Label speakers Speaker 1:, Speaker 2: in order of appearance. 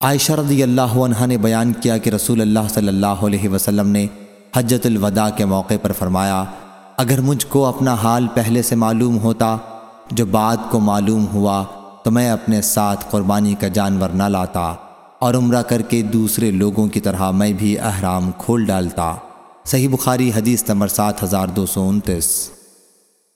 Speaker 1: عائشہ رضی اللہ عنہ نے بیان کیا کہ رسول اللہ صلی اللہ علیہ وسلم نے حجت الوداع کے موقع پر فرمایا، اگر مجھ کو اپنا حال پہلے سے معلوم ہوتا، جو بعد کو معلوم ہوا، تو میں اپنے ساتھ قربانی کا جانور نہ لاتا اور عمرہ کر کے دوسرے لوگوں کی طرح میں بھی احرام کھول ڈالتا۔ صحیح بخاری حدیث نمبر سات ہزار دو سو انتیس۔